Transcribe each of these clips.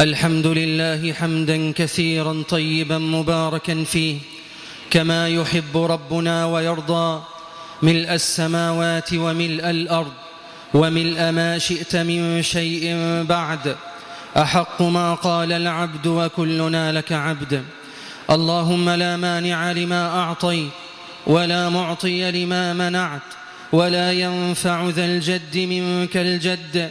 الحمد لله حمدا كثيرا طيبا مباركا فيه كما يحب ربنا ويرضى. ملء السماوات وملء الأرض وملء ما شئت من شيء بعد. أحق ما قال العبد وكلنا لك عبد. اللهم لا مانع لما أعطيت ولا معطي لما منعت ولا ينفع ذا الجد منك الجد.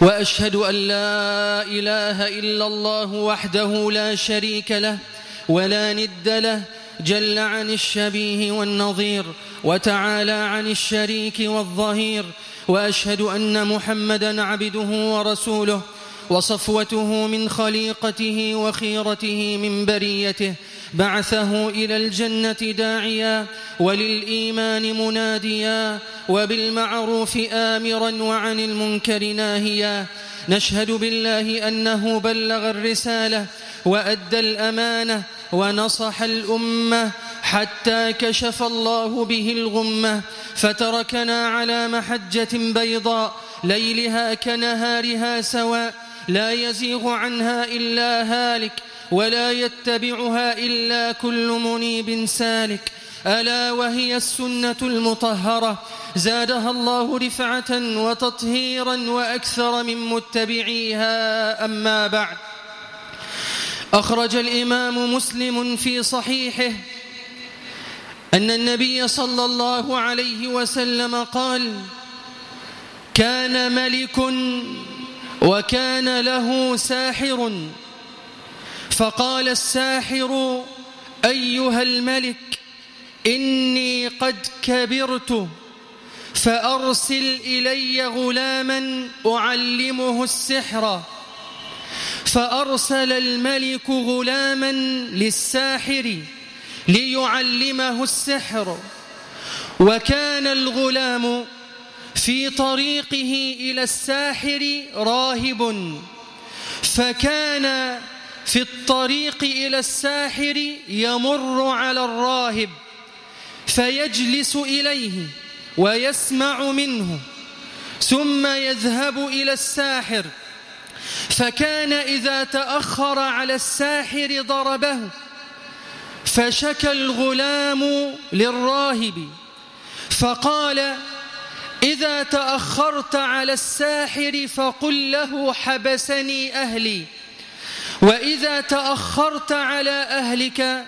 وأشهد أن لا إله إلا الله وحده لا شريك له ولا ند له جل عن الشبيه والنظير وتعالى عن الشريك والظهير وأشهد أن محمدا عبده ورسوله وصفوته من خليقته وخيرته من بريته بعثه إلى الجنة داعيا وللإيمان مناديا وبالمعروف آمرا وعن المنكر ناهيا. نشهد بالله أنه بلغ الرسالة وأدى الأمانة ونصح الأمة حتى كشف الله به الغمة. فتركنا على محجة بيضاء ليلها كنهارها سواء. لا يزيغ عنها إلا هالك. ولا يتبعها إلا كل منيب سالك. ألا وهي السنة المطهرة. زادها الله رفعة وتطهيرا وأكثر من متبعيها. أما بعد. أخرج الإمام مسلم في صحيحه أن النبي صلى الله عليه وسلم قال كان ملك وكان له ساحر فقال الساحر أيها الملك إني قد كبرت فأرسل إلي غلاما أعلمه السحر فأرسل الملك غلاما للساحر ليعلمه السحر وكان الغلام في طريقه إلى الساحر راهب فكان في الطريق إلى الساحر يمر على الراهب فيجلس إليه ويسمع منه ثم يذهب إلى الساحر فكان إذا تأخر على الساحر ضربه فشكى الغلام للراهب فقال إذا تأخرت على الساحر فقل له حبسني أهلي. وإذا تأخرت على أهلك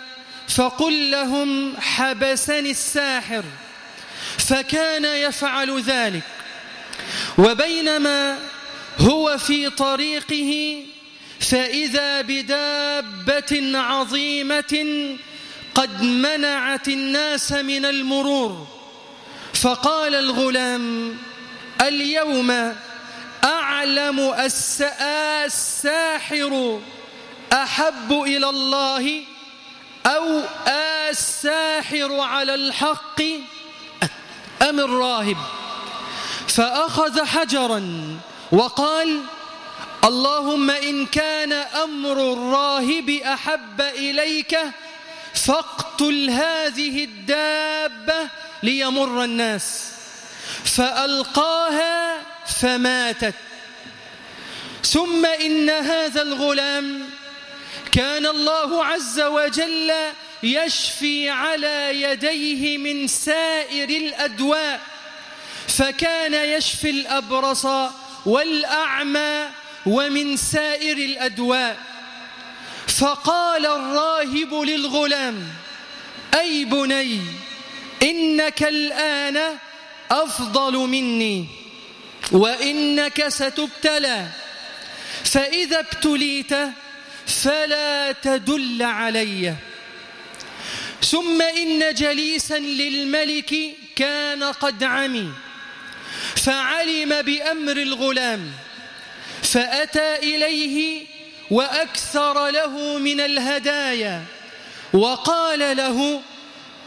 فقل لهم حبسني الساحر فكان يفعل ذلك. وبينما هو في طريقه فإذا بدابة عظيمة قد منعت الناس من المرور. فقال الغلام اليوم أعلم الساحر أحب إلى الله أو الساحر على الحق أم الراهب؟ فأخذ حجرا وقال اللهم إن كان أمر الراهب أحب إليك فاقتل هذه الدابة ليمر الناس. فألقاها فماتت. ثم إن هذا الغلام كان الله عز وجل يشفي على يديه من سائر الأدواء فكان يشفي الأبرص والأعمى ومن سائر الأدواء. فقال الراهب للغلام أي بني إنك الآن أفضل مني وإنك ستبتلى فإذا ابتليت فلا تدل علي. ثم إن جليسا للملك كان قد عمي. فعلم بأمر الغلام. فأتى إليه وأكثر له من الهدايا. وقال له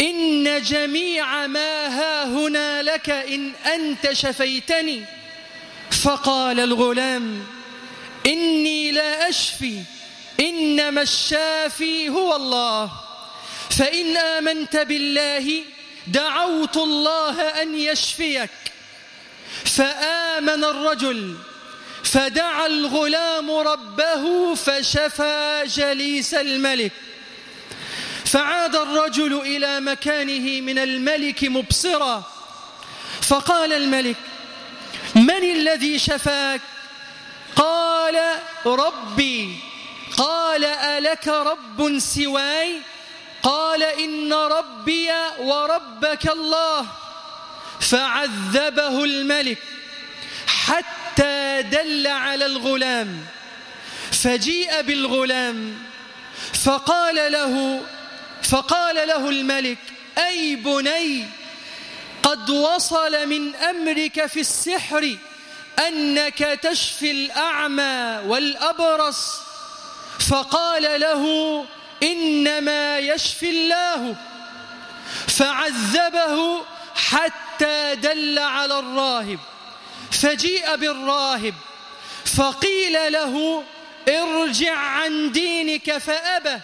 إن جميع ما ها هنا لك إن أنت شفيتني. فقال الغلام إني لا أشفي. إنما الشافي هو الله. فإن آمنت بالله دعوت الله أن يشفيك. فآمن الرجل فدعا الغلام ربه فشفى جليس الملك. فعاد الرجل إلى مكانه من الملك مبصرا. فقال الملك من الذي شفاك؟ قال ربي. قال ألك رب سواي؟ قال إن ربي وربك الله. فعذبه الملك حتى دل على الغلام. فجيء بالغلام فقال له فقال له الملك أي بني قد وصل من أمرك في السحر أنك تشفي الأعمى والأبرص. فقال له إنما يشفي الله. فعذبه حتى دل على الراهب. فجيء بالراهب. فقيل له ارجع عن دينك فأبى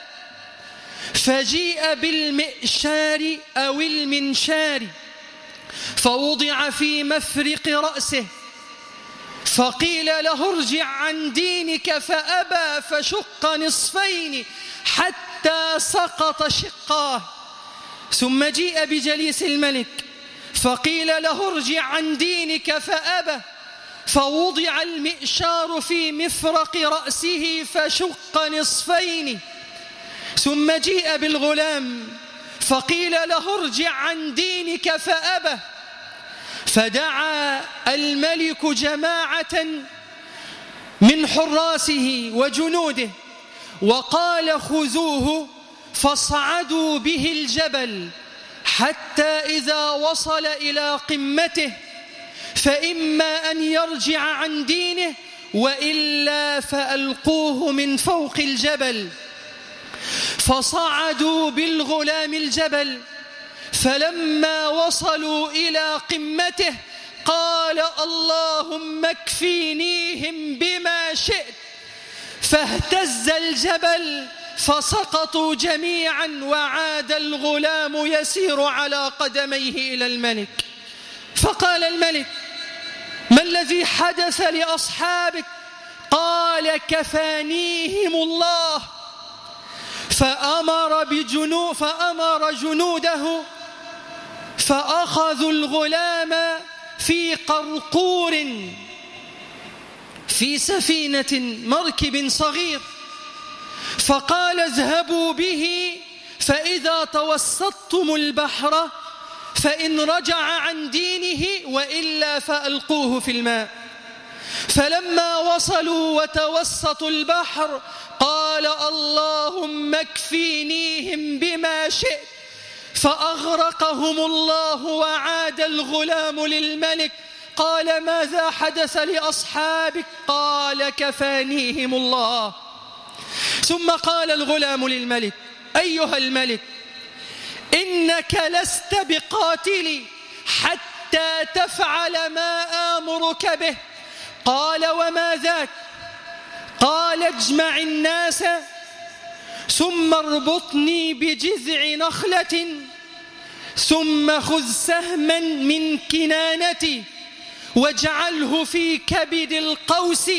فجيء بالمئشار أو المنشار. فوضع في مفرق رأسه. فقيل له ارجع عن دينك فأبى فشق نصفين حتى سقط شقاه. ثم جيء بجليس الملك. فقيل له ارجع عن دينك فأبى. فوضع المئشار في مفرق رأسه فشق نصفين. ثم جيء بالغلام. فقيل له ارجع عن دينك فأبى. فدعا الملك جماعة من حراسه وجنوده وقال خذوه فاصعدوا به الجبل حتى إذا وصل إلى قمته فإما أن يرجع عن دينه وإلا فألقوه من فوق الجبل. فصعدوا بالغلام الجبل فلما وصلوا إلى قمته قال اللهم اكفينيهم بما شئت. فاهتز الجبل فسقطوا جميعا وعاد الغلام يسير على قدميه إلى الملك. فقال الملك ما الذي حدث لأصحابك؟ قال كفانيهم الله. فأمر, بجنو فأمر جنوده فأخذوا الغلام في قرقور في سفينة مركب صغير. فقال اذهبوا به فإذا توسطتم البحر فإن رجع عن دينه وإلا فألقوه في الماء. فلما وصلوا وتوسطوا البحر قال اللهم اكفينيهم بما شئت. فأغرقهم الله وعاد الغلام للملك. قال ماذا حدث لأصحابك؟ قال كفانيهم الله. ثم قال الغلام للملك أيها الملك إنك لست بقاتلي حتى تفعل ما آمرك به. قال وما ذاك؟ قال اجمع الناس ثم اربطني بجذع نخلة. ثم خذ سهما من كنانتي واجعله في كبد القوس.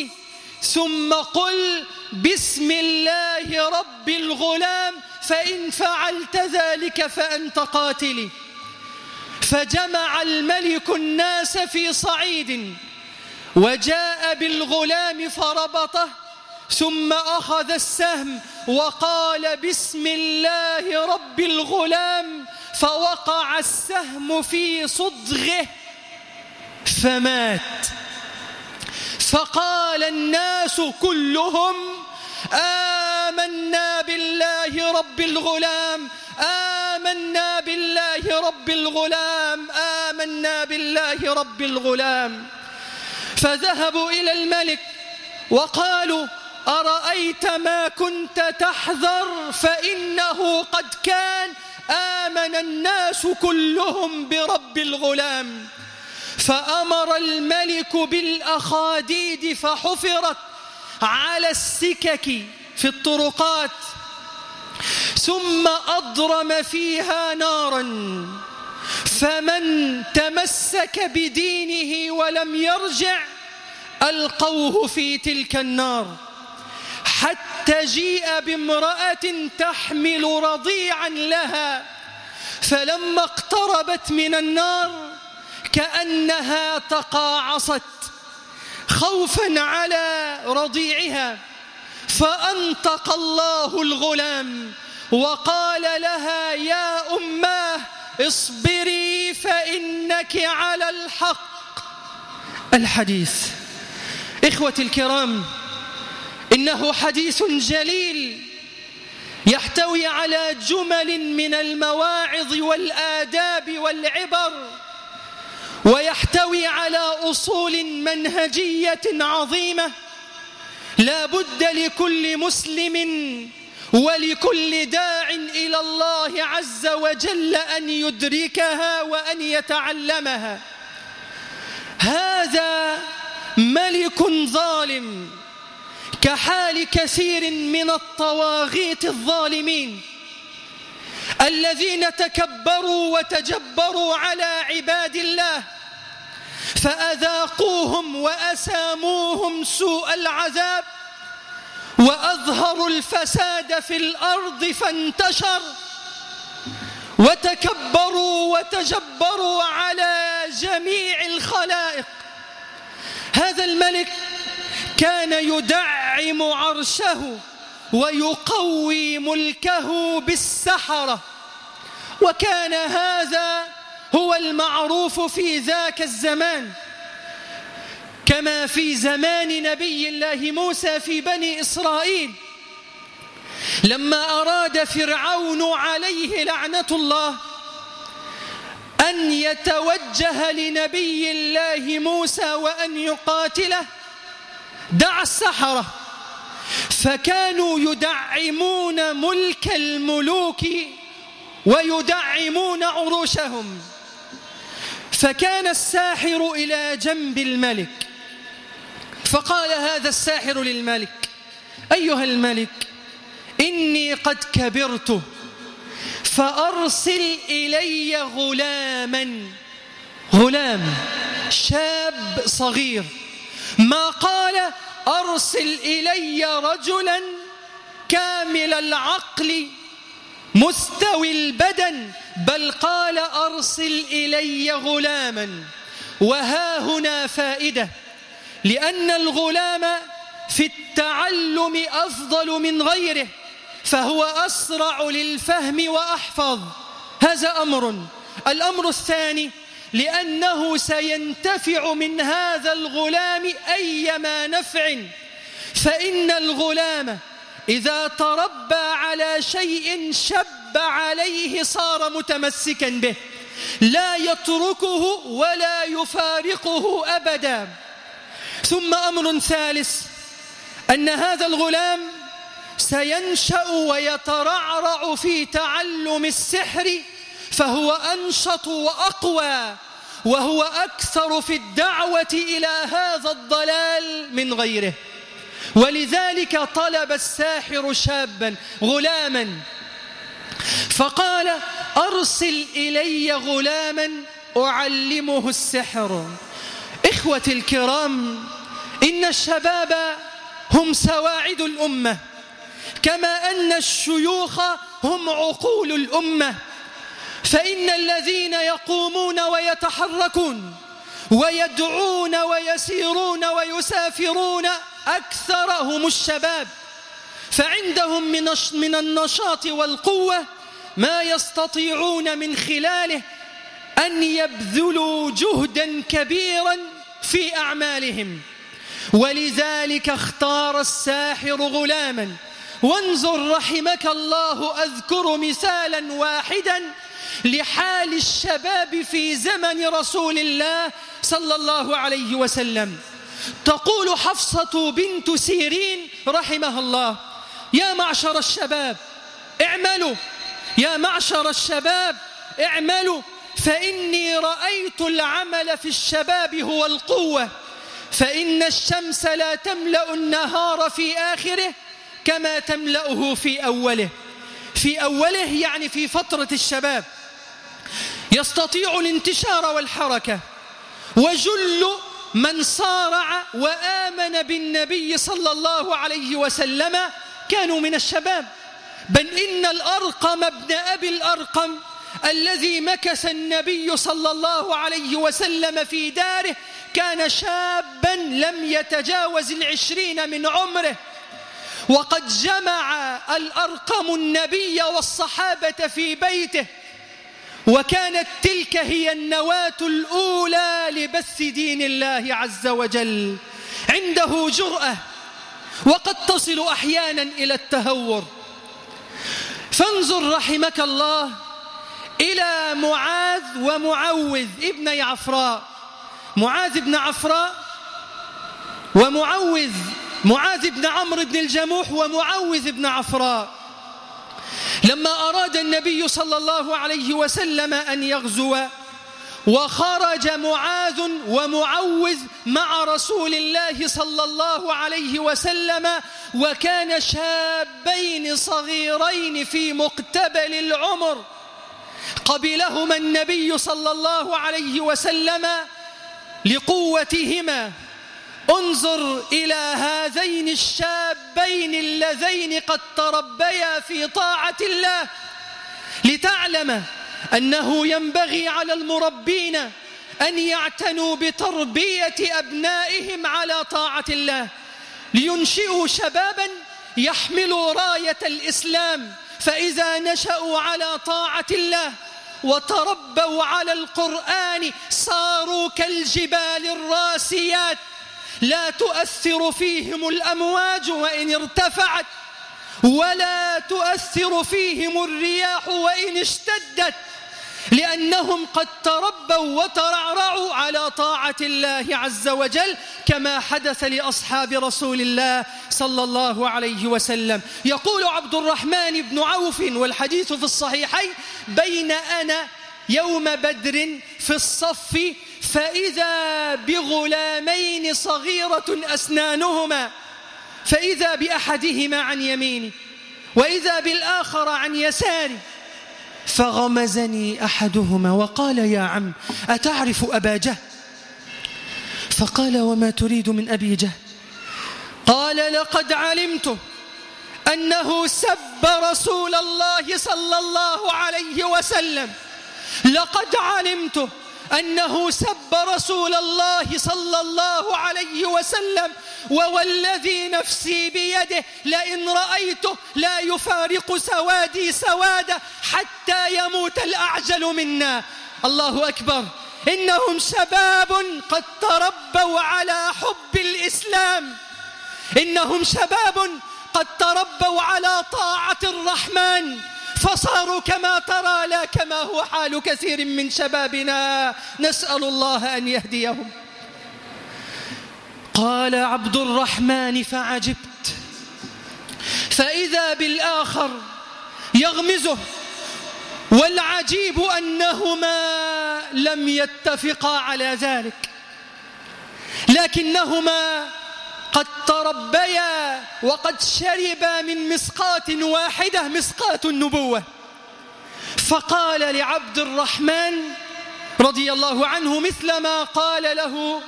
ثم قل بسم الله رب الغلام فإن فعلت ذلك فأنت قاتلي فجمع الملك الناس في صعيد وجاء بالغلام فربطه. ثم أخذ السهم وقال بسم الله رب الغلام فوقع السهم في صدغه فمات. فقال الناس كلهم آمنا بالله رب الغلام آمنا بالله رب الغلام آمنا بالله رب الغلام. فذهبوا إلى الملك وقالوا أرأيت ما كنت تحذر فإنه قد كان آمن الناس كلهم برب الغلام. فأمر الملك بالأخاديد فحفرت على السكك في الطرقات ثم أضرم فيها نارا. فمن تمسك بدينه ولم يرجع ألقوه في تلك النار. حتى جيء بامرأة تحمل رضيعا لها فلما اقتربت من النار كأنها تقاعصت خوفا على رضيعها فأنطق الله الغلام وقال لها يا أماه اصبري فإنك على الحق. الحديث. إخوتي الكرام إنه حديث جليل يحتوي على جمل من المواعظ والآداب والعبر ويحتوي على أصول منهجية عظيمة لا بد لكل مسلم ولكل داع إلى الله عز وجل أن يدركها وأن يتعلمها. هذا ملك ظالم. كحال كثير من الطواغيت الظالمين الذين تكبروا وتجبروا على عباد الله فأذاقوهم وأساموهم سوء العذاب وأظهروا الفساد في الأرض فانتشر وتكبروا وتجبروا على جميع الخلائق. هذا الملك كان يدعم عرشه ويقوي ملكه بالسحرة. وكان هذا هو المعروف في ذاك الزمان كما في زمان نبي الله موسى في بني إسرائيل. لما أراد فرعون عليه لعنة الله أن يتوجه لنبي الله موسى وأن يقاتله دعا السحرة. فكانوا يدعمون ملك الملوك ويدعمون عروشهم. فكان الساحر إلى جنب الملك. فقال هذا الساحر للملك أيها الملك إني قد كبرت فأرسل إلي غلاما غلام شاب صغير. ما قال أرسل إلي رجلا كامل العقل مستوي البدن بل قال أرسل إلي غلاما. وها هنا فائدة لأن الغلام في التعلم أفضل من غيره فهو أسرع للفهم وأحفظ. هذا أمر. الأمر الثاني لأنه سينتفع من هذا الغلام أيما نفع. فإن الغلام إذا تربى على شيء شب عليه صار متمسكا به. لا يتركه ولا يفارقه أبدا. ثم أمر ثالث أن هذا الغلام سينشأ ويترعرع في تعلم السحر فهو أنشط وأقوى وهو أكثر في الدعوة إلى هذا الضلال من غيره. ولذلك طلب الساحر شابا غلاما. فقال أرسل إلي غلاما أعلمه السحر. إخوتي الكرام إن الشباب هم سواعد الأمة كما أن الشيوخ هم عقول الأمة. فإن الذين يقومون ويتحركون ويدعون ويسيرون ويسافرون أكثرهم الشباب فعندهم من من النشاط والقوة ما يستطيعون من خلاله أن يبذلوا جهدا كبيرا في أعمالهم. ولذلك اختار الساحر غلاما. وانظر رحمك الله أذكر مثالا واحدا لحال الشباب في زمن رسول الله صلى الله عليه وسلم. تقول حفصة بنت سيرين رحمها الله يا معشر الشباب اعملوا يا معشر الشباب اعملوا فإني رأيت العمل في الشباب هو القوة فإن الشمس لا تملأ النهار في آخره كما تملأه في أوله. في أوله يعني في فترة الشباب. يستطيع الانتشار والحركة. وجل من صارع وآمن بالنبي صلى الله عليه وسلم كانوا من الشباب. بل إن الأرقم ابن أبي الأرقم الذي مكث النبي صلى الله عليه وسلم في داره كان شابا لم يتجاوز العشرين من عمره. وقد جمع الأرقم النبي والصحابة في بيته وكانت تلك هي النواة الأولى لبث دين الله عز وجل عنده جرأة وقد تصل أحيانا إلى التهور. فانظر رحمك الله إلى معاذ ومعوذ ابن عفراء معاذ بن عفراء ومعوذ معاذ بن عمرو بن الجموح ومعوذ بن عفراء. لما أراد النبي صلى الله عليه وسلم أن يغزو وخرج معاذ ومعوذ مع رسول الله صلى الله عليه وسلم وكان شابين صغيرين في مقتبل العمر. قبلهما النبي صلى الله عليه وسلم لقوتهما. انظر إلى هذين الشابين اللذين قد تربيا في طاعة الله لتعلم أنه ينبغي على المربين أن يعتنوا بتربية أبنائهم على طاعة الله لينشئوا شبابا يحملوا راية الإسلام فإذا نشأوا على طاعة الله وتربوا على القرآن صاروا كالجبال الراسيات لا تؤثر فيهم الأمواج وإن ارتفعت ولا تؤثر فيهم الرياح وإن اشتدت لأنهم قد تربوا وترعرعوا على طاعة الله عز وجل كما حدث لأصحاب رسول الله صلى الله عليه وسلم. يقول عبد الرحمن بن عوف والحديث في الصحيحين بين أنا يوم بدر في الصف فإذا بغلامين صغيرة أسنانهما فإذا بأحدهما عن يميني وإذا بالآخر عن يساري. فغمزني أحدهما وقال يا عم أتعرف أبا جهل فقال وما تريد من أبي جهل قال لقد علمت أنه سب رسول الله صلى الله عليه وسلم. لقد علمت أنه سب رسول الله صلى الله عليه وسلم ووالذي نفسي بيده لئن رأيته لا يفارق سوادي سوادا حتى يموت الأعجل منا. الله أكبر. إنهم شباب قد تربوا على حب الإسلام. إنهم شباب قد تربوا على طاعة الرحمن. فصاروا كما ترى لا كما هو حال كثير من شبابنا. نسأل الله أن يهديهم. قال عبد الرحمن فعجبت. فإذا بالآخر يغمزه والعجيب أنهما لم يتفقا على ذلك. لكنهما قد تربيا وقد شربا من مسقاة واحدة مسقاة النبوة. فقال لعبد الرحمن رضي الله عنه مثل ما قال له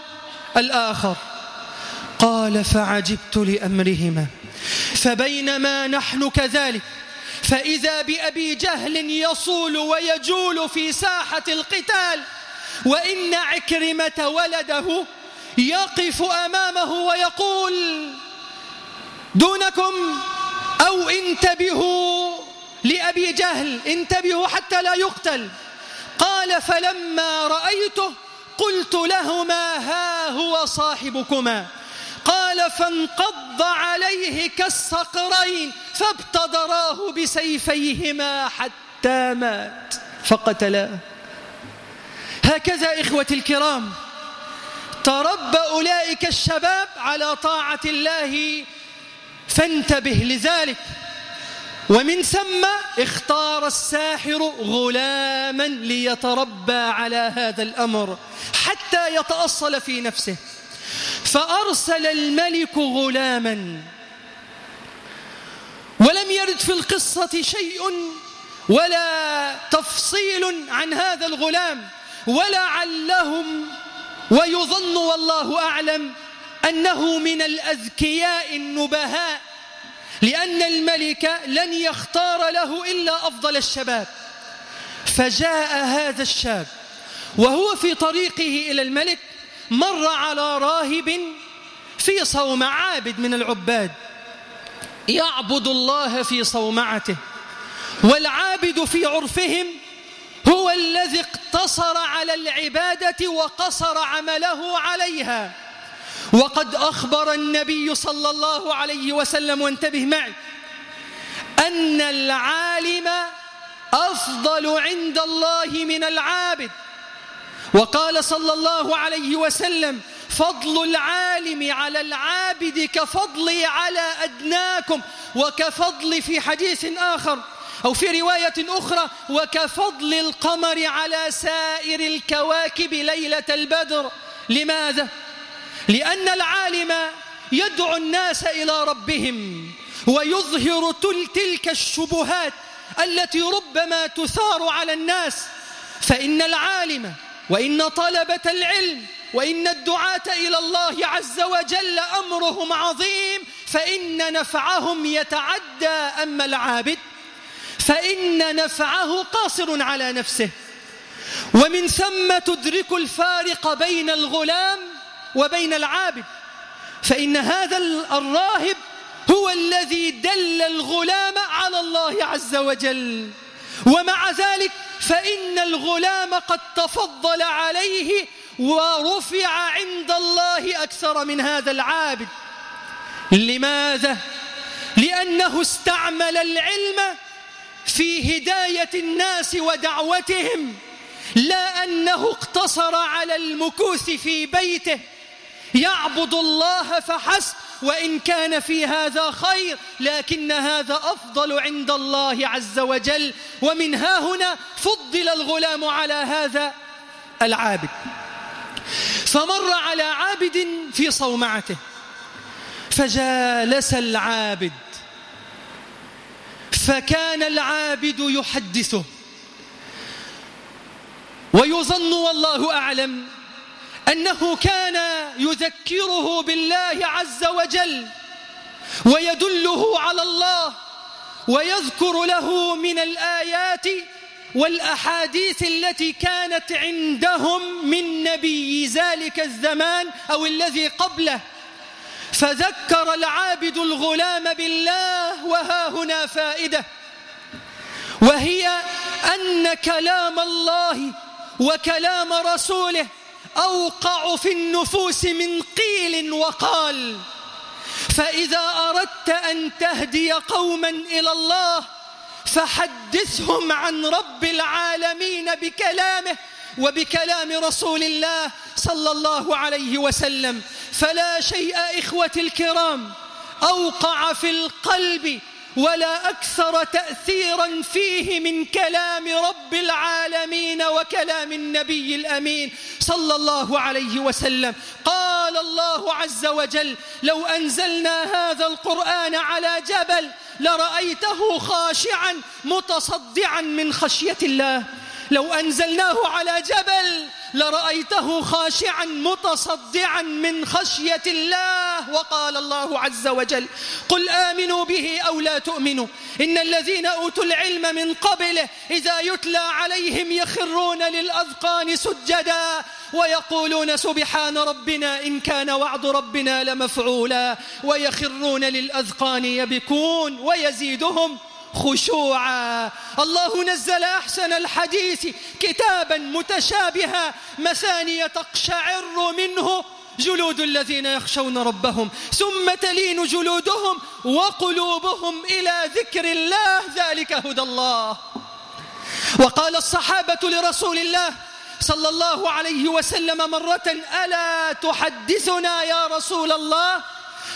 الآخر. قال فعجبت لأمرهما فبينما نحن كذلك فإذا بأبي جهل يصول ويجول في ساحة القتال وإن عكرمة ولده يقف أمامه ويقول دونكم أو انتبهوا لأبي جهل انتبهوا حتى لا يقتل. قال فلما رأيته قلت لهما ها هو صاحبكما. قال فانقض عليه كالصقرين فابتدراه بسيفيهما حتى مات فقتلاه هكذا إخوتي الكرام. تربى أولئك الشباب على طاعة الله فانتبه لذلك. ومن ثم اختار الساحر غلاما ليتربى على هذا الأمر حتى يتأصل في نفسه. فأرسل الملك غلاما. ولم يرد في القصة شيء ولا تفصيل عن هذا الغلام ولعلهم ويظن والله أعلم أنه من الأذكياء النبهاء لأن الملك لن يختار له إلا أفضل الشباب. فجاء هذا الشاب وهو في طريقه إلى الملك مر على راهب في صومع عابد من العباد. يعبد الله في صومعته والعابد في عرفهم هو الذي اقتصر على العبادة وقصر عمله عليها. وقد أخبر النبي صلى الله عليه وسلم وانتبه معي أن العالم أفضل عند الله من العابد. وقال صلى الله عليه وسلم فضل العالم على العابد كفضلي على أدناكم وكفضل في حديث آخر أو في رواية أخرى وكفضل القمر على سائر الكواكب ليلة البدر. لماذا؟ لأن العالم يدعو الناس إلى ربهم ويظهر تلك الشبهات التي ربما تثار على الناس. فإن العالم وإن طلبة العلم وإن الدعاة إلى الله عز وجل أمرهم عظيم فإن نفعهم يتعدى. أما العابد فإن نفعه قاصر على نفسه. ومن ثم تدرك الفارق بين الغلام وبين العابد. فإن هذا الراهب هو الذي دل الغلام على الله عز وجل. ومع ذلك فإن الغلام قد تفضل عليه ورفع عند الله أكثر من هذا العابد. لماذا؟ لأنه استعمل العلم في هداية الناس ودعوتهم لا أنه اقتصر على المكوث في بيته. يعبد الله فحسب وإن كان في هذا خير لكن هذا أفضل عند الله عز وجل. ومن ها هنا فضل الغلام على هذا العابد. فمر على عابد في صومعته فجالس العابد فكان العابد يحدثه. ويظن والله أعلم أنه كان يذكره بالله عز وجل ويدله على الله ويذكر له من الآيات والأحاديث التي كانت عندهم من نبي ذلك الزمان أو الذي قبله. فذكر العابد الغلام بالله وها هنا فائدة. وهي أن كلام الله وكلام رسوله أوقع في النفوس من قيل وقال. فإذا أردت أن تهدي قوما إلى الله فحدثهم عن رب العالمين بكلامه وبكلام رسول الله صلى الله عليه وسلم فلا شيء إخوة الكرام أوقع في القلب ولا أكثر تأثيرا فيه من كلام رب العالمين وكلام النبي الأمين صلى الله عليه وسلم. قال الله عز وجل لو أنزلنا هذا القرآن على جبل لرأيته خاشعا متصدعا من خشية الله. لو أنزلناه على جبل لرأيته خاشعا متصدعا من خشية الله وقال الله عز وجل قل آمنوا به أو لا تؤمنوا إن الذين أوتوا العلم من قبله إذا يتلى عليهم يخرون للأذقان سجدا ويقولون سبحان ربنا إن كان وعد ربنا لمفعولا ويخرون للأذقان يبكون ويزيدهم خشوعا. الله نزل أحسن الحديث كتابا متشابها مثانية تقشعر منه جلود الذين يخشون ربهم ثم تلين جلودهم وقلوبهم إلى ذكر الله ذلك هدى الله. وقال الصحابة لرسول الله صلى الله عليه وسلم مرة ألا تحدثنا يا رسول الله؟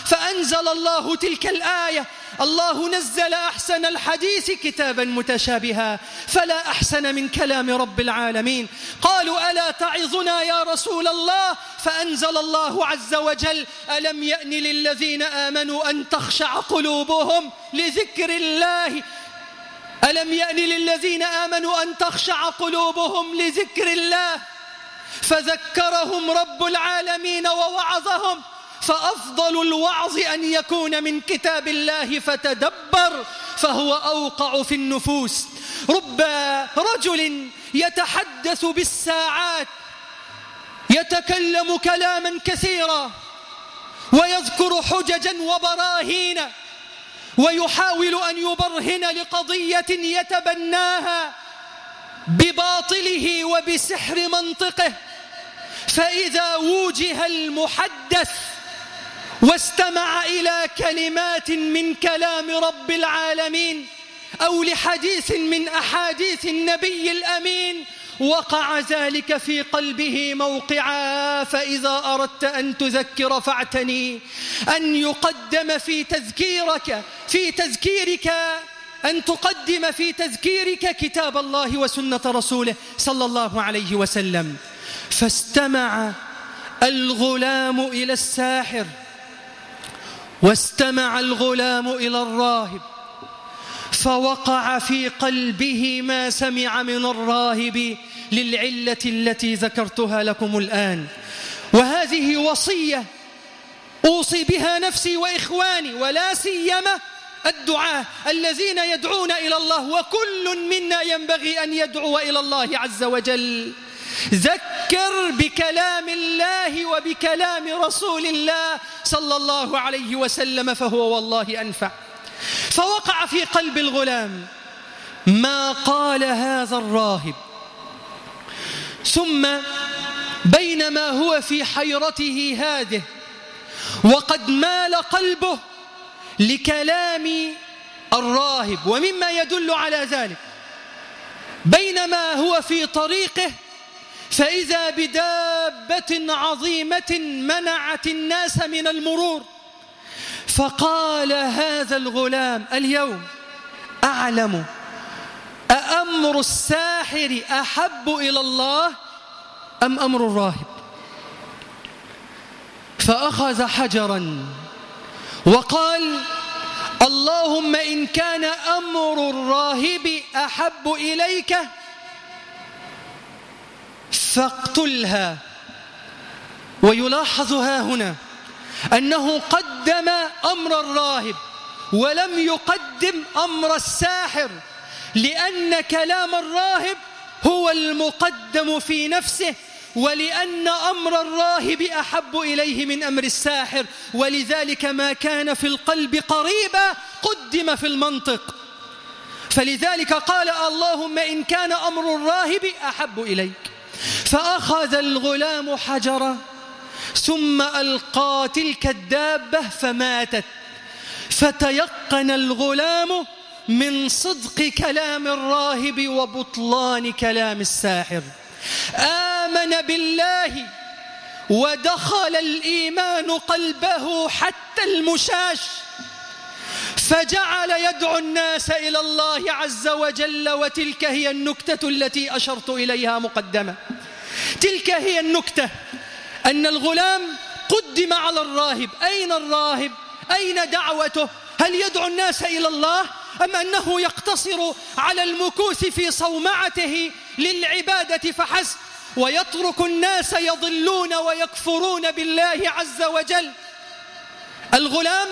فأنزل الله تلك الآية الله نزل أحسن الحديث كتابا متشابها فلا أحسن من كلام رب العالمين. قالوا ألا تعظنا يا رسول الله؟ فأنزل الله عز وجل ألم يأن للذين آمنوا أن تخشع قلوبهم لذكر الله؟ ألم يأن للذين آمنوا أن تخشع قلوبهم لذكر الله؟ فذكرهم رب العالمين ووعظهم. فأفضل الوعظ أن يكون من كتاب الله فتدبر فهو أوقع في النفوس. رب رجل يتحدث بالساعات يتكلم كلاما كثيرا ويذكر حججا وبراهين ويحاول أن يبرهن لقضية يتبناها بباطله وبسحر منطقه. فإذا وجه المحدث واستمع إلى كلمات من كلام رب العالمين أو لحديث من أحاديث النبي الأمين. وقع ذلك في قلبه موقعا فإذا أردت أن تذكر فاعتني. أن يقدم في تذكيرك في تذكيرك أن تقدم في تذكيرك كتاب الله وسنة رسوله صلى الله عليه وسلم. فاستمع الغلام إلى الساحر. واستمع الغلام إلى الراهب فوقع في قلبه ما سمع من الراهب للعلة التي ذكرتها لكم الآن. وهذه وصية أوصي بها نفسي وإخواني ولا سيما الدعاة الذين يدعون إلى الله وكل منا ينبغي أن يدعو إلى الله عز وجل. ذكر بكلام الله وبكلام رسول الله صلى الله عليه وسلم فهو والله أنفع. فوقع في قلب الغلام ما قال هذا الراهب. ثم بينما هو في حيرته هذه وقد مال قلبه لكلام الراهب ومما يدل على ذلك. بينما هو في طريقه فإذا بدابة عظيمة منعت الناس من المرور فقال هذا الغلام اليوم أعلم أأمر الساحر أحب إلى الله أم أمر الراهب؟ فأخذ حجرا وقال اللهم إن كان أمر الراهب أحب إليك فاقتلها ويلاحظ ها هنا أنه قدم أمر الراهب ولم يقدم أمر الساحر لأن كلام الراهب هو المقدم في نفسه ولأن أمر الراهب أحب إليه من أمر الساحر ولذلك ما كان في القلب قريبا قدم في المنطق. فلذلك قال اللهم إن كان أمر الراهب أحب إليك. فأخذ الغلام حجرا ثم ألقى تلك الدابة فماتت. فتيقن الغلام من صدق كلام الراهب وبطلان كلام الساحر. آمن بالله ودخل الإيمان قلبه حتى المشاش. فجعل يدعو الناس إلى الله عز وجل وتلك هي النكتة التي أشرت إليها مقدمة تلك هي النكتة أن الغلام قدم على الراهب أين الراهب؟ أين دعوته؟ هل يدعو الناس إلى الله؟ أم أنه يقتصر على المكوث في صومعته للعبادة فحسب ويترك الناس يضلون ويكفرون بالله عز وجل الغلام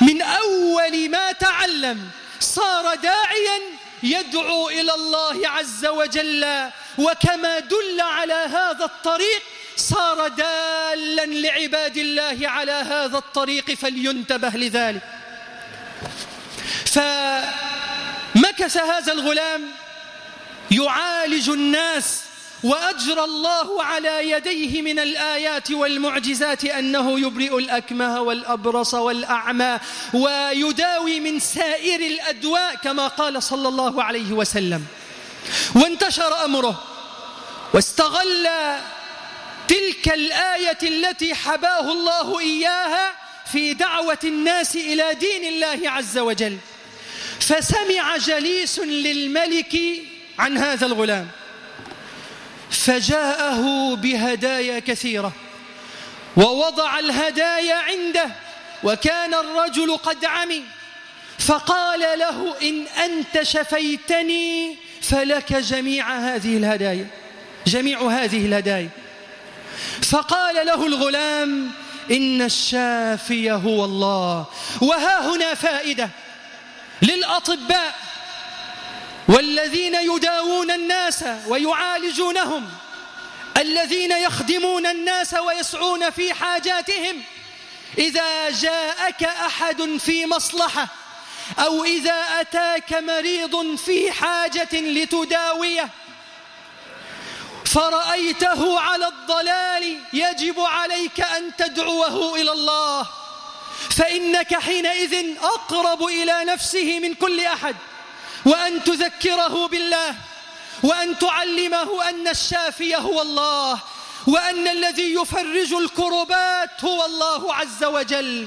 من أول ما تعلم صار داعيا يدعو إلى الله عز وجل. وكما دل على هذا الطريق صار دالا لعباد الله على هذا الطريق فلينتبه لذلك. فمكث هذا الغلام يعالج الناس وأجرى الله على يديه من الآيات والمعجزات أنه يبرئ الأكمه والأبرص والأعمى ويداوي من سائر الأدواء كما قال صلى الله عليه وسلم. وانتشر أمره واستغل تلك الآية التي حباه الله إياها في دعوة الناس إلى دين الله عز وجل. فسمع جليس للملك عن هذا الغلام. فجاءه بهدايا كثيرة ووضع الهدايا عنده وكان الرجل قد عمي فقال له إن أنت شفيتني فلك جميع هذه الهدايا جميع هذه الهدايا. فقال له الغلام إن الشافي هو الله وها هنا فائدة للأطباء والذين يداوون الناس ويعالجونهم الذين يخدمون الناس ويسعون في حاجاتهم إذا جاءك أحد في مصلحة أو إذا أتاك مريض في حاجة لتداويه فرأيته على الضلال يجب عليك أن تدعوه إلى الله فإنك حينئذ أقرب إلى نفسه من كل أحد. وأن تذكره بالله وأن تعلمه أن الشافي هو الله وأن الذي يفرج الكربات هو الله عز وجل.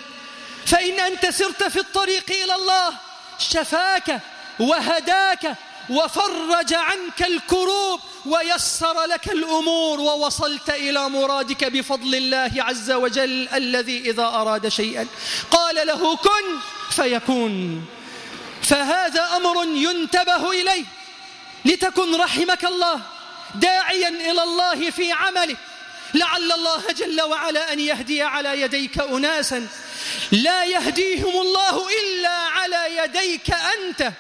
فإن أنت سرت في الطريق إلى الله شفاك وهداك وفرج عنك الكروب ويسر لك الأمور ووصلت إلى مرادك بفضل الله عز وجل الذي إذا أراد شيئا. قال له كن فيكون. فهذا أمر ينتبه إليه. لتكن رحمك الله داعيا إلى الله في عمله. لعل الله جل وعلا أن يهدي على يديك أناسا. لا يهديهم الله إلا على يديك أنت.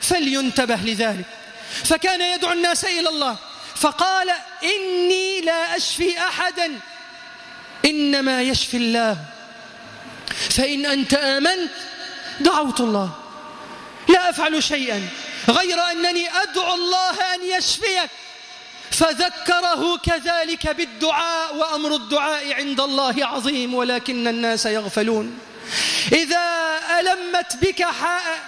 فلينتبه لذلك. فكان يدعو الناس إلى الله. فقال إني لا أشفي أحدا. إنما يشفي الله. فإن أنت آمنت دعوت الله. لا أفعل شيئا غير أنني أدعو الله أن يشفيك. فذكره كذلك بالدعاء وأمر الدعاء عند الله عظيم ولكن الناس يغفلون. إذا ألمت بك حاء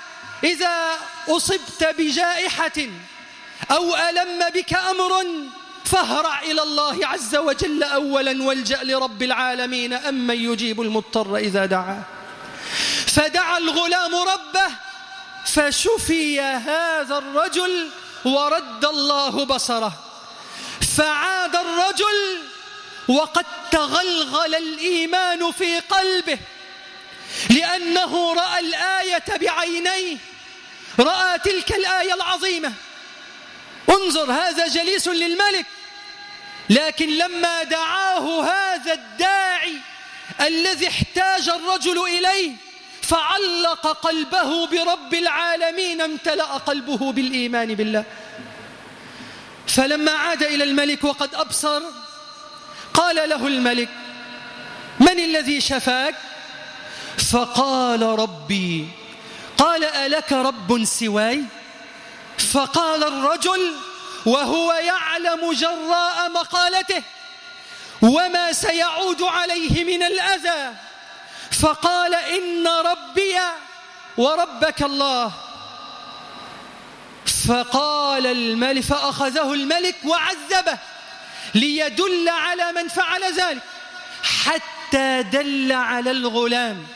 إذا أصبت بجائحة أو ألم بك أمر فاهرع إلى الله عز وجل أولا والجأ لرب العالمين أمن يجيب المضطر إذا دعاه فدعا الغلام ربه فشفي هذا الرجل ورد الله بصره. فعاد الرجل وقد تغلغل الإيمان في قلبه لأنه رأى الآية بعينيه رأى تلك الآية العظيمة. انظر هذا جليس للملك. لكن لما دعاه هذا الداعي الذي احتاج الرجل إليه فعلق قلبه برب العالمين امتلأ قلبه بالإيمان بالله. فلما عاد إلى الملك وقد أبصر قال له الملك من الذي شفاك؟ فقال ربي قال ألك رب سواي؟ فقال الرجل وهو يعلم جراء مقالته وما سيعود عليه من الأذى. فقال إن ربي وربك الله. فقال الملك فأخذه الملك وعذبه ليدل على من فعل ذلك حتى دل على الغلام.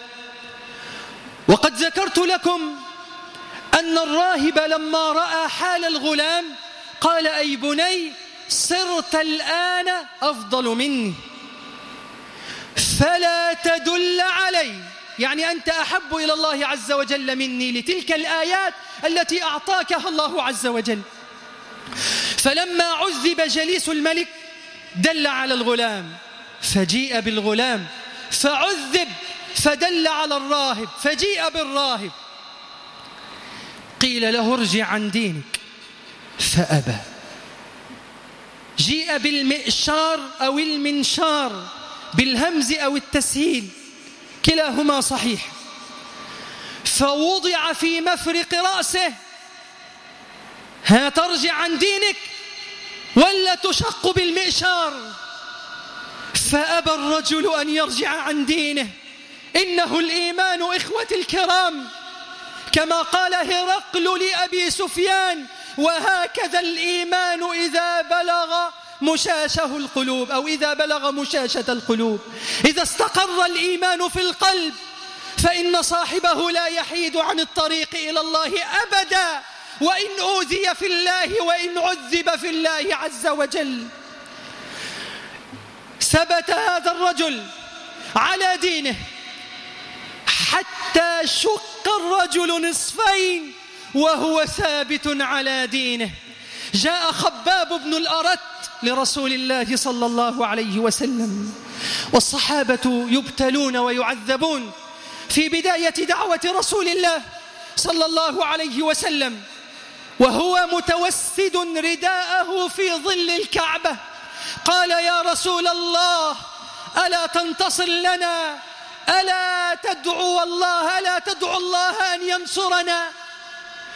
وقد ذكرت لكم أن الراهب لما رأى حال الغلام قال أي بني صرت الآن أفضل مني. فلا تدل علي. يعني أنت أحب إلى الله عز وجل مني لتلك الآيات التي أعطاكها الله عز وجل. فلما عذب جليس الملك دل على الغلام فجيء بالغلام فعذب فدل على الراهب فجيء بالراهب. قيل له ارجع عن دينك. فأبى. جيء بالمئشار أو المنشار. بالهمز أو التسهيل كلاهما صحيح. فوضع في مفرق رأسه ها ترجع عن دينك ولا تشق بالمئشار؟ فأبى الرجل أن يرجع عن دينه. إنه الإيمان إخوة الكرام. كما قال هرقل لأبي سفيان وهكذا الإيمان إذا بلغ مشاشه القلوب أو إذا بلغ مشاشة القلوب. إذا استقر الإيمان في القلب فإن صاحبه لا يحيد عن الطريق إلى الله أبدا. وإن أوذي في الله وإن عذب في الله عز وجل. ثبت هذا الرجل على دينه. حتى شق الرجل نصفين وهو ثابت على دينه. جاء خباب بن الأرت لرسول الله صلى الله عليه وسلم. والصحابة يبتلون ويعذبون في بداية دعوة رسول الله صلى الله عليه وسلم وهو متوسد رداءه في ظل الكعبة. قال يا رسول الله ألا تنتصر لنا؟ ألا تدعو الله؟ ألا تدعو الله أن ينصرنا؟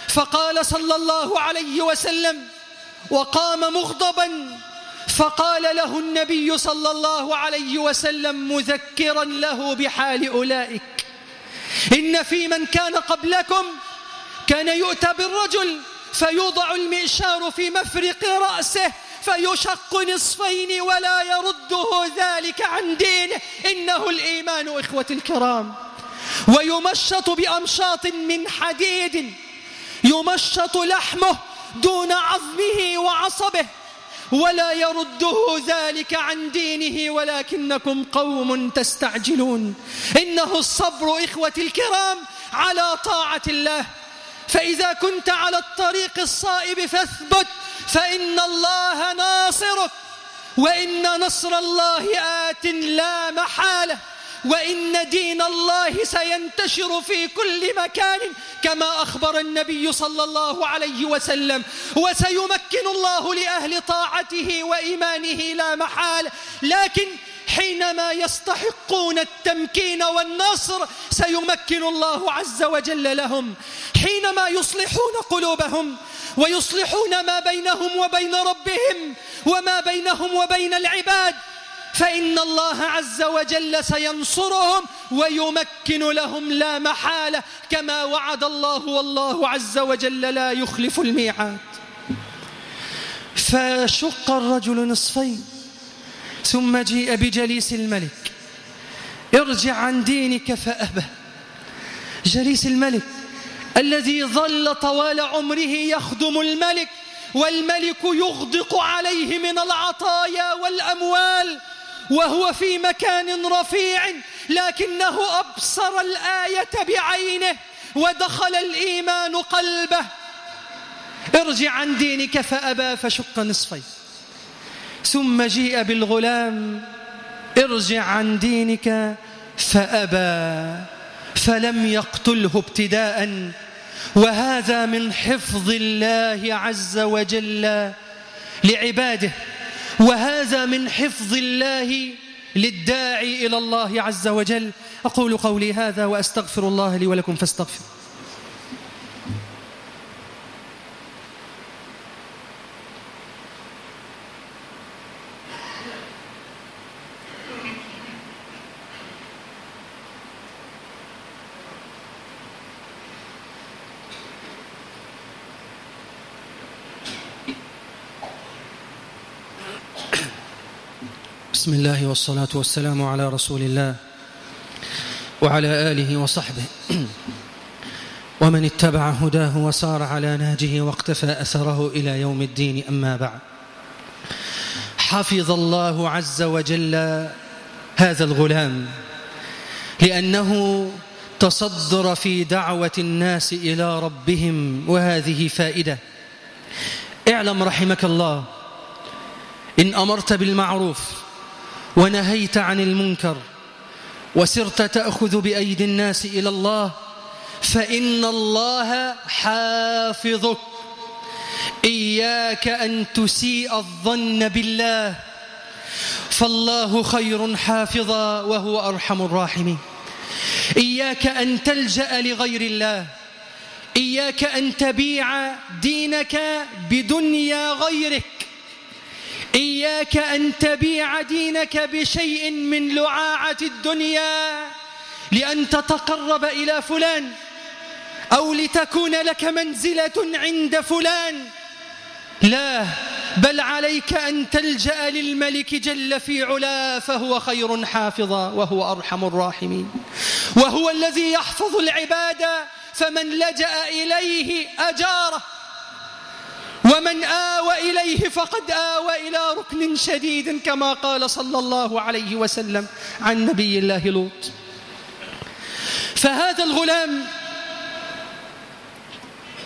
فقال صلى الله عليه وسلم وقام مغضبا فقال له النبي صلى الله عليه وسلم مذكرا له بحال أولئك إن في من كان قبلكم كان يؤتى بالرجل فيوضع المئشار في مفرق رأسه فيشق نصفين ولا يرده ذلك عن دينه. إنه الإيمان إخوة الكرام. ويمشط بأمشاط من حديد يمشط لحمه دون عظمه وعصبه ولا يرده ذلك عن دينه ولكنكم قوم تستعجلون. إنه الصبر إخوة الكرام على طاعة الله. فإذا كنت على الطريق الصائب فاثبت فإن الله ناصرك وإن نصر الله آت لا محالة. وإن دين الله سينتشر في كل مكان كما أخبر النبي صلى الله عليه وسلم. وسيمكن الله لأهل طاعته وإيمانه لا محال. لكن حينما يستحقون التمكين والنصر سيمكن الله عز وجل لهم. حينما يصلحون قلوبهم ويصلحون ما بينهم وبين ربهم وما بينهم وبين العباد فإن الله عز وجل سينصرهم ويمكن لهم لا محالة كما وعد الله والله عز وجل لا يخلف الميعاد. فشق الرجل نصفين ثم جيء بجليس الملك. ارجع عن دينك فأبى جليس الملك الذي ظل طوال عمره يخدم الملك والملك يغدق عليه من العطايا والأموال. وهو في مكان رفيع لكنه أبصر الآية بعينه ودخل الإيمان قلبه. ارجع عن دينك فأبى فشق نصفين ثم جيء بالغلام. ارجع عن دينك فأبى فلم يقتله ابتداء. وهذا من حفظ الله عز وجل لعباده. وهذا من حفظ الله للداعي إلى الله عز وجل. أقول قولي هذا وأستغفر الله لي ولكم فاستغفر بسم الله والصلاة والسلام على رسول الله وعلى آله وصحبه. ومن اتبع هداه وسار على نهجه واقتفى أثره إلى يوم الدين أما بعد. حفظ الله عز وجل هذا الغلام لأنه تصدر في دعوة الناس إلى ربهم وهذه فائدة. اعلم رحمك الله إن أمرت بالمعروف ونهيت عن المنكر وسرت تأخذ بأيدي الناس إلى الله فإن الله حافظك. إياك أن تسيء الظن بالله. فالله خير حافظا وهو أرحم الراحمين. إياك أن تلجأ لغير الله. إياك أن تبيع دينك بدنيا غيرك. إياك أن تبيع دينك بشيء من لعاعة الدنيا لأن تتقرب إلى فلان أو لتكون لك منزلة عند فلان. لا بل عليك أن تلجأ للملك جل في علا فهو خير حافظا وهو أرحم الراحمين. وهو الذي يحفظ العباد فمن لجأ إليه أجاره. ومن آوى إليه فقد آوى إلى ركن شديد كما قال صلى الله عليه وسلم عن نبي الله لوط. فهذا الغلام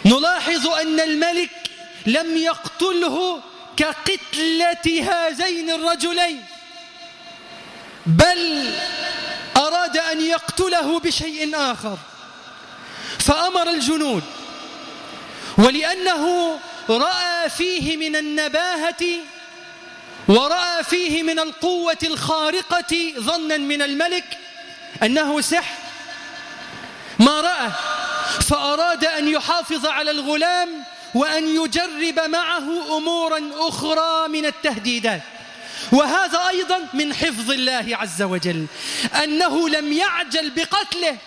نلاحظ أن الملك لم يقتله كقتلة هذين الرجلين بل أراد أن يقتله بشيء آخر فأمر الجنود ولأنه رأى فيه من النباهة ورأى فيه من القوة الخارقة ظنا من الملك أنه سحر. ما رأى فأراد أن يحافظ على الغلام وأن يجرب معه أمورا أخرى من التهديدات. وهذا أيضا من حفظ الله عز وجل أنه لم يعجل بقتله.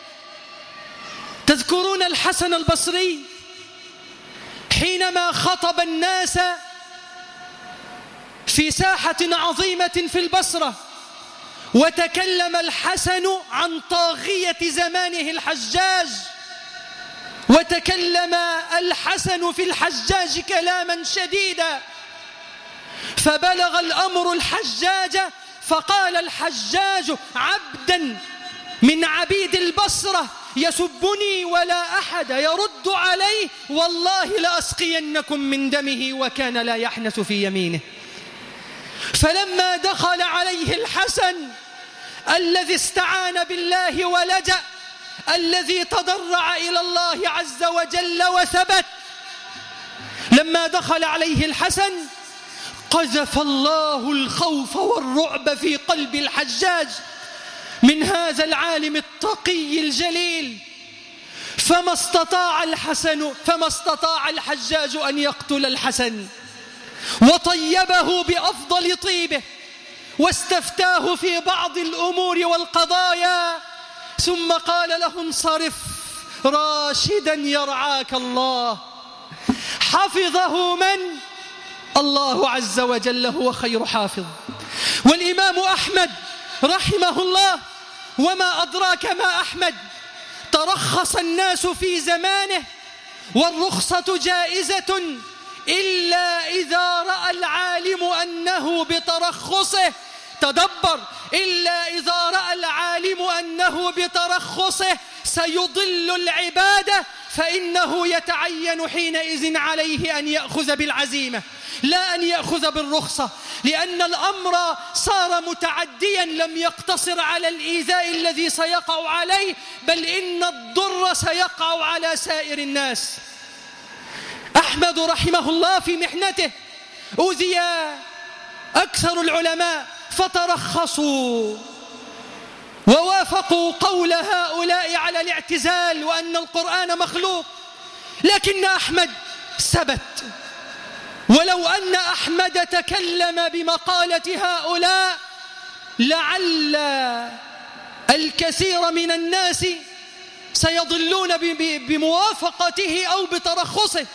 تذكرون الحسن البصري حينما خطب الناس في ساحة عظيمة في البصرة وتكلم الحسن عن طاغية زمانه الحجاج وتكلم الحسن في الحجاج كلاما شديدا فبلغ الأمر الحجاج فقال الحجاج عبدا من عبيد البصرة يسبني ولا أحد يرد عليه والله لأسقينكم من دمه وكان لا يحنث في يمينه. فلما دخل عليه الحسن الذي استعان بالله ولجأ الذي تضرع إلى الله عز وجل وثبت لما دخل عليه الحسن قذف الله الخوف والرعب في قلب الحجاج. من هذا العالم التقي الجليل. فما استطاع الحسن فما استطاع الحجاج أن يقتل الحسن. وطيبه بأفضل طيبه واستفتاه في بعض الأمور والقضايا. ثم قال له انصرف راشدا يرعاك الله. حفظه من؟ الله عز وجل هو خير حافظ. والإمام أحمد رحمه الله وما أدراك ما أحمد. ترخص الناس في زمانه والرخصة جائزة إلا إذا رأى العالم أنه بترخصه. تدبر إلا إذا رأى العالم أنه بترخصه سيضل العبادة. فإنه يتعين حينئذ عليه أن يأخذ بالعزيمة لا أن يأخذ بالرخصة لأن الأمر صار متعديا لم يقتصر على الإيذاء الذي سيقع عليه بل إن الضر سيقع على سائر الناس. أحمد رحمه الله في محنته أوذي أكثر العلماء فترخصوا. ووافقوا قول هؤلاء على الاعتزال وأن القرآن مخلوق. لكن أحمد ثبت. ولو أن أحمد تكلم بمقالة هؤلاء لعل الكثير من الناس سيضلون بموافقته أو بترخصه.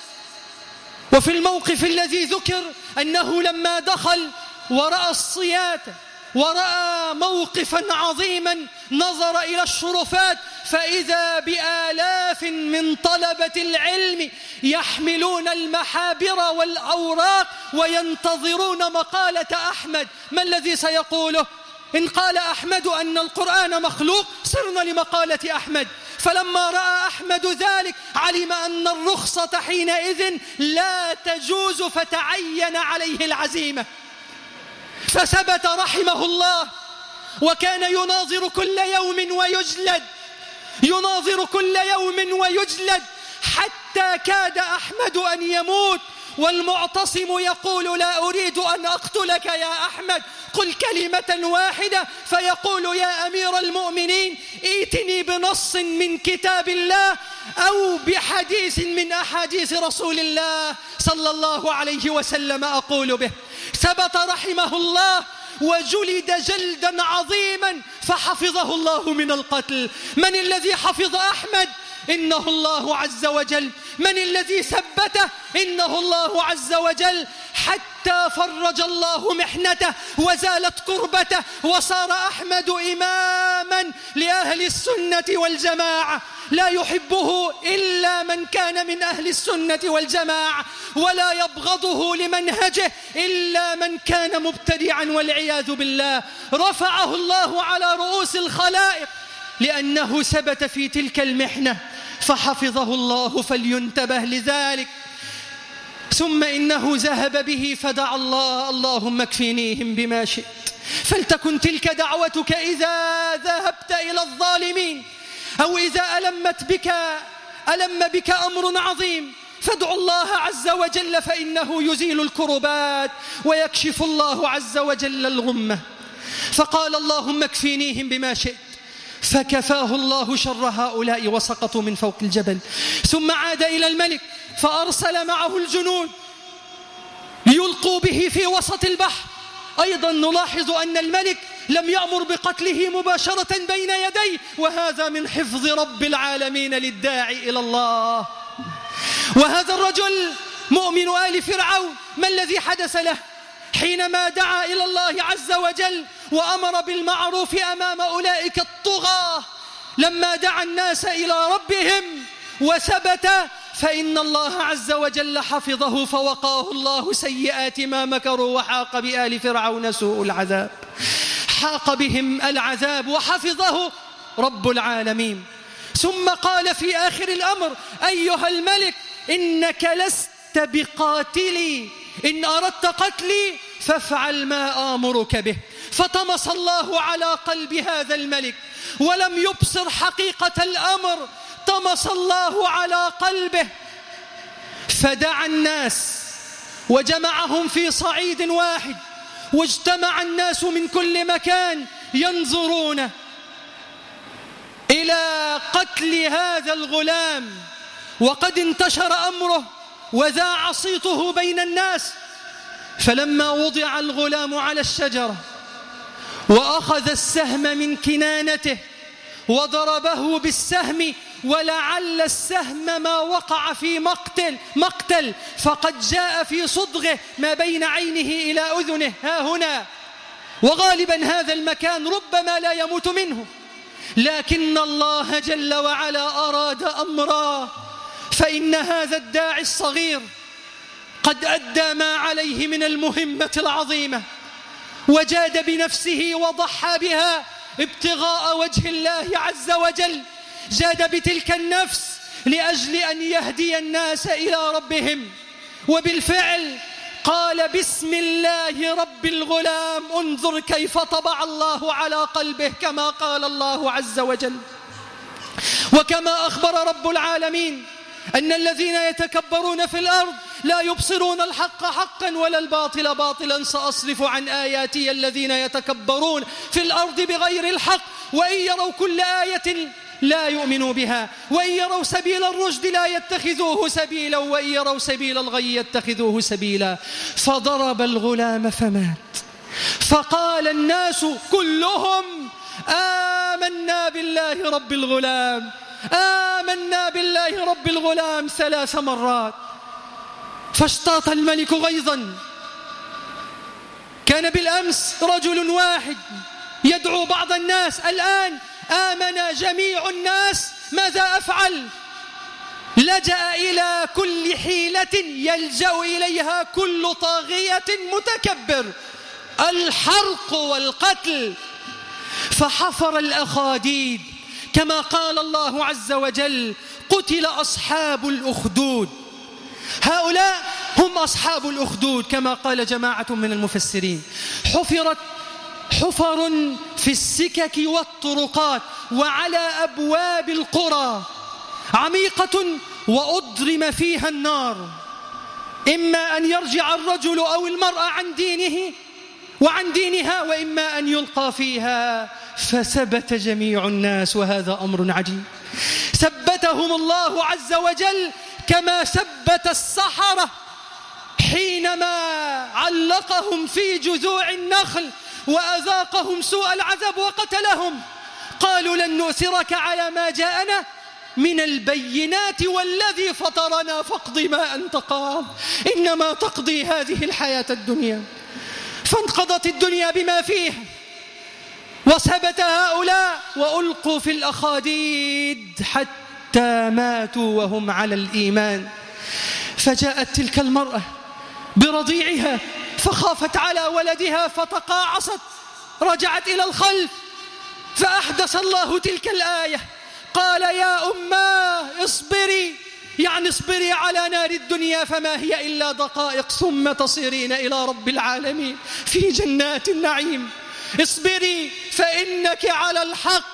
وفي الموقف الذي ذكر أنه لما دخل ورأى الصيات ورأى موقفا عظيما نظر إلى الشرفات فإذا بآلاف من طلبة العلم يحملون المحابر والأوراق وينتظرون مقالة أحمد. ما الذي سيقوله؟ إن قال أحمد أن القرآن مخلوق صرنا لمقالة أحمد. فلما رأى أحمد ذلك علم أن الرخصة حينئذ لا تجوز فتعين عليه العزيمة. فثبت رحمه الله وكان يناظر كل يوم ويجلد يناظر كل يوم ويجلد حتى كاد أحمد أن يموت. والمعتصم يقول لا أريد أن أقتلك يا أحمد. قل كلمة واحدة فيقول يا أمير المؤمنين ائتني بنص من كتاب الله أو بحديث من أحاديث رسول الله صلى الله عليه وسلم أقول به. ثبت رحمه الله وجلد جلدا عظيما فحفظه الله من القتل. من الذي حفظ أحمد؟ إنه الله عز وجل. من الذي ثبته؟ إنه الله عز وجل. حتى فرج الله محنته وزالت كربته وصار أحمد إماما لأهل السنة والجماعة. لا يحبه إلا من كان من أهل السنة والجماعة ولا يبغضه لمنهجه إلا من كان مبتدعا والعياذ بالله. رفعه الله على رؤوس الخلائق لأنه ثبت في تلك المحنة. فحفظه الله فلينتبه لذلك. ثم إنه ذهب به فدعا الله اللهم اكفنيهم بما شئت. فلتكن تلك دعوتك إذا ذهبت إلى الظالمين. أو إذا ألمت بك ألم بك أمر عظيم. فادع الله عز وجل فإنه يزيل الكربات ويكشف الله عز وجل الغمة. فقال اللهم اكفينيهم بما شئت. فكفاه الله شر هؤلاء وسقطوا من فوق الجبل. ثم عاد إلى الملك فأرسل معه الجنود ليلقوا به في وسط البحر. أيضا نلاحظ أن الملك لم يأمر بقتله مباشرة بين يديه وهذا من حفظ رب العالمين للداعي إلى الله. وهذا الرجل مؤمن آل فرعون ما الذي حدث له؟ حينما دعا إلى الله عز وجل وأمر بالمعروف أمام أولئك الطغاة لما دعا الناس إلى ربهم وثبت فإن الله عز وجل حفظه فوقاه الله سيئات ما مكروا وحاق بآل فرعون سوء العذاب. حاق بهم العذاب وحفظه رب العالمين. ثم قال في آخر الأمر أيها الملك إنك لست بقاتلي. إن أردت قتلي فافعل ما آمرك به. فطمس الله على قلب هذا الملك ولم يبصر حقيقة الأمر. طمس الله على قلبه. فدعا الناس وجمعهم في صعيد واحد واجتمع الناس من كل مكان ينظرون إلى قتل هذا الغلام. وقد انتشر أمره وذاع صيته بين الناس. فلما وضع الغلام على الشجرة وأخذ السهم من كنانته وضربه بالسهم ولعل السهم ما وقع في مقتل مقتل فقد جاء في صدغه ما بين عينه إلى أذنه. ها هنا. وغالبا هذا المكان ربما لا يموت منه لكن الله جل وعلا أراد أمرا فإن هذا الداعي الصغير قد أدى ما عليه من المهمة العظيمة وجاد بنفسه وضحى بها ابتغاء وجه الله عز وجل جاد بتلك النفس لأجل أن يهدي الناس إلى ربهم. وبالفعل قال بسم الله رب الغلام انظر كيف طبع الله على قلبه كما قال الله عز وجل. وكما أخبر رب العالمين أن الذين يتكبرون في الأرض لا يبصرون الحق حقا ولا الباطل باطلا. سأصرف عن آياتي الذين يتكبرون في الأرض بغير الحق وإن يروا كل آية لا يؤمنوا بها وإن يروا سبيل الرشد لا يتخذوه سبيلا وإن يروا سبيل الغي يتخذوه سبيلا. فضرب الغلام فمات. فقال الناس كلهم آمنا بالله رب الغلام. آمنا بالله رب الغلام ثلاث مرات. فاشتاط الملك غيظا. كان بالأمس رجل واحد يدعو بعض الناس. الآن آمن جميع الناس. ماذا أفعل؟ لجأ إلى كل حيلة يلجأ إليها كل طاغية متكبر. الحرق والقتل. فحفر الأخاديد. كما قال الله عز وجل قتل أصحاب الأخدود. هؤلاء هم أصحاب الأخدود كما قال جماعة من المفسرين. حفرت حفر في السكك والطرقات وعلى أبواب القرى عميقة وأضرم فيها النار. إما أن يرجع الرجل أو المرأة عن دينه وعن دينها وإما أن يلقى فيها فثبت جميع الناس وهذا أمر عجيب. ثبتهم الله عز وجل كما ثبت السحرة حينما علقهم في جذوع النخل وأذاقهم سوء العذاب وقتلهم. قالوا لن نؤثرك على ما جاءنا من البينات والذي فطرنا فاقض ما أنت قاض. إنما تقضي هذه الحياة الدنيا. فانقضت الدنيا بما فيها وثبت هؤلاء وألقوا في الأخاديد حتى ماتوا وهم على الإيمان. فجاءت تلك المرأة برضيعها فخافت على ولدها فتقاعصت رجعت إلى الخلف فأحدث الله تلك الآية. قال يا أماه اصبري. يعني اصبري على نار الدنيا فما هي إلا دقائق ثم تصيرين إلى رب العالمين في جنات النعيم. اصبري فإنك على الحق.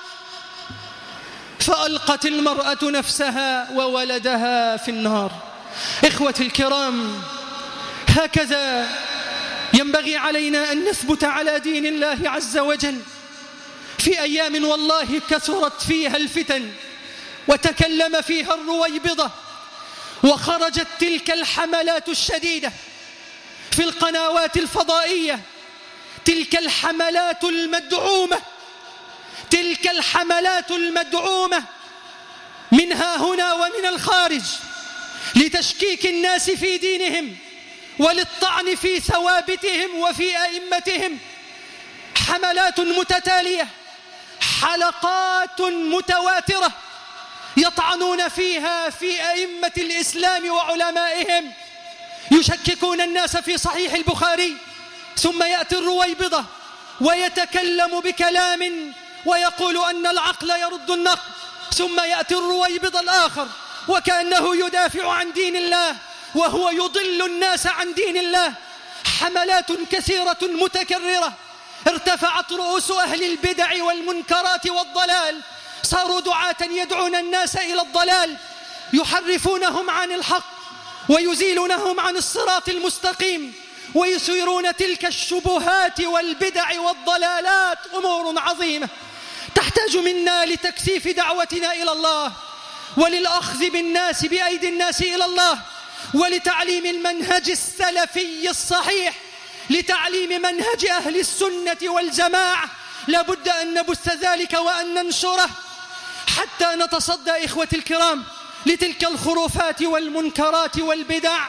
فألقت المرأة نفسها وولدها في النار. إخوتي الكرام هكذا ينبغي علينا أن نثبت على دين الله عز وجل. في أيام والله كثرت فيها الفتن وتكلم فيها الرويبضة. وخرجت تلك الحملات الشديدة في القنوات الفضائية تلك الحملات المدعومة تلك الحملات المدعومة منها هنا ومن الخارج لتشكيك الناس في دينهم وللطعن في ثوابتهم وفي أئمتهم. حملات متتالية حلقات متواترة. يطعنون فيها في أئمة الإسلام وعلمائهم يشككون الناس في صحيح البخاري ثم يأتي الرويبضة ويتكلم بكلام ويقول أن العقل يرد النقل ثم يأتي الرويبض الآخر وكأنه يدافع عن دين الله وهو يضل الناس عن دين الله. حملات كثيرة متكررة ارتفعت رؤوس أهل البدع والمنكرات والضلال صاروا دعاة يدعون الناس إلى الضلال يحرفونهم عن الحق ويزيلونهم عن الصراط المستقيم ويثيرون تلك الشبهات والبدع والضلالات أمور عظيمة. تحتاج منا لتكثيف دعوتنا إلى الله وللأخذ بالناس بأيدي الناس إلى الله ولتعليم المنهج السلفي الصحيح. لتعليم منهج أهل السنة والجماعة. لابد أن نبث ذلك وأن ننشره. حتى نتصدى إخوتي الكرام لتلك الخرافات والمنكرات والبدع.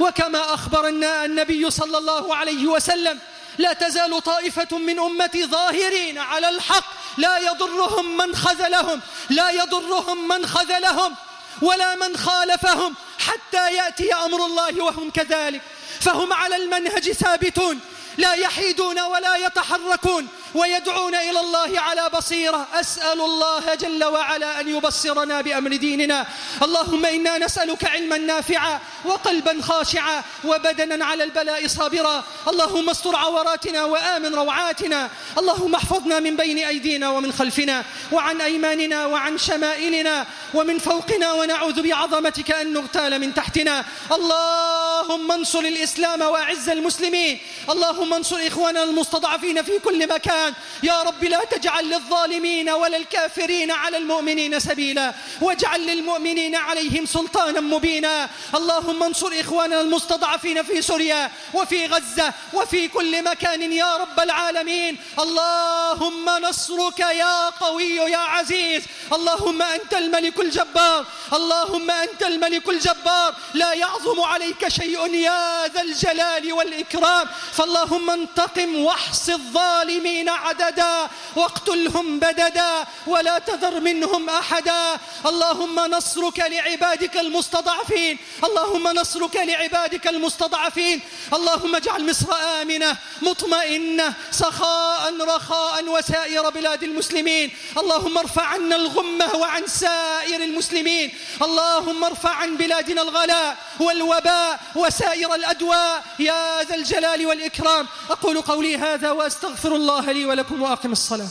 وكما أخبرنا النبي صلى الله عليه وسلم لا تزال طائفة من أمتي ظاهرين على الحق. لا يضرهم من خذلهم لا يضرهم من خذلهم ولا من خالفهم. حتى يأتي أمر الله وهم كذلك. فهم على المنهج ثابتون لا يحيدون ولا يتحركون. ويدعون إلى الله على بصيرة. أسأل الله جل وعلا أن يبصرنا بأمر ديننا. اللهم إنا نسألك علما نافعا وقلبا خاشعا وبدنا على البلاء صابرا. اللهم استر عوراتنا وآمن روعاتنا. اللهم احفظنا من بين أيدينا ومن خلفنا وعن أيماننا وعن شمائلنا ومن فوقنا. ونعوذ بعظمتك أن نغتال من تحتنا. اللهم انصر الإسلام وأعز المسلمين. اللهم انصر إخواننا المستضعفين في كل مكان. يا رب لا تجعل للظالمين ولا الكافرين على المؤمنين سبيلا واجعل للمؤمنين عليهم سلطانا مبينا. اللهم انصر إخواننا المستضعفين في سوريا وفي غزة وفي كل مكان يا رب العالمين. اللهم نصرك يا قوي يا عزيز. اللهم أنت الملك الجبار. اللهم أنت الملك الجبار. لا يعظم عليك شيء يا ذا الجلال والإكرام. فاللهم انتقم واحص الظالمين عددا واقتلهم بددا ولا تذر منهم أحدا. اللهم نصرك لعبادك المستضعفين اللهم نصرك لعبادك المستضعفين. اللهم اجعل مصر آمنة مطمئنة سخاء رخاء وسائر بلاد المسلمين. اللهم ارفع عنا الغمة وعن سائر المسلمين. اللهم ارفع عن بلادنا الغلاء والوباء وسائر الأدواء. يا ذا الجلال والإكرام. أقول قولي هذا وأستغفر الله لي ولكم وأقم الصلاة.